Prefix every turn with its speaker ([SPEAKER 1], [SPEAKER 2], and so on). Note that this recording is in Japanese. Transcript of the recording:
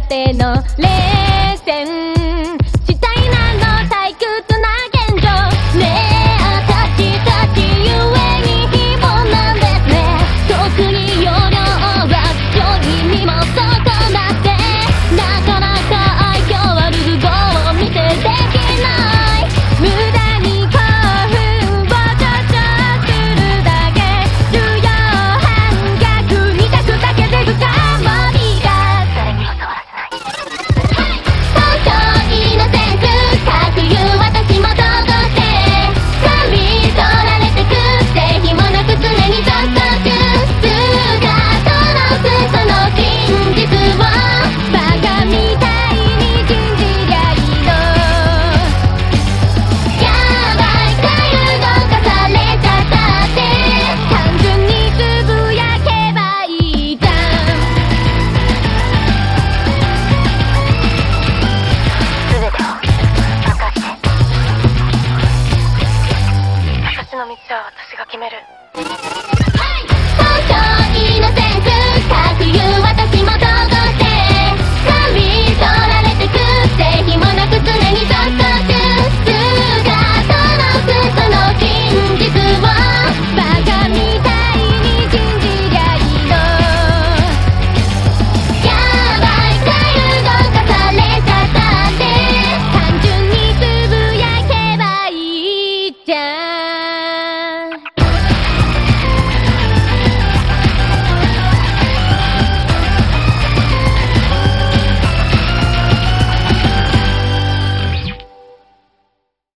[SPEAKER 1] レての冷戦。じゃあ私が決める。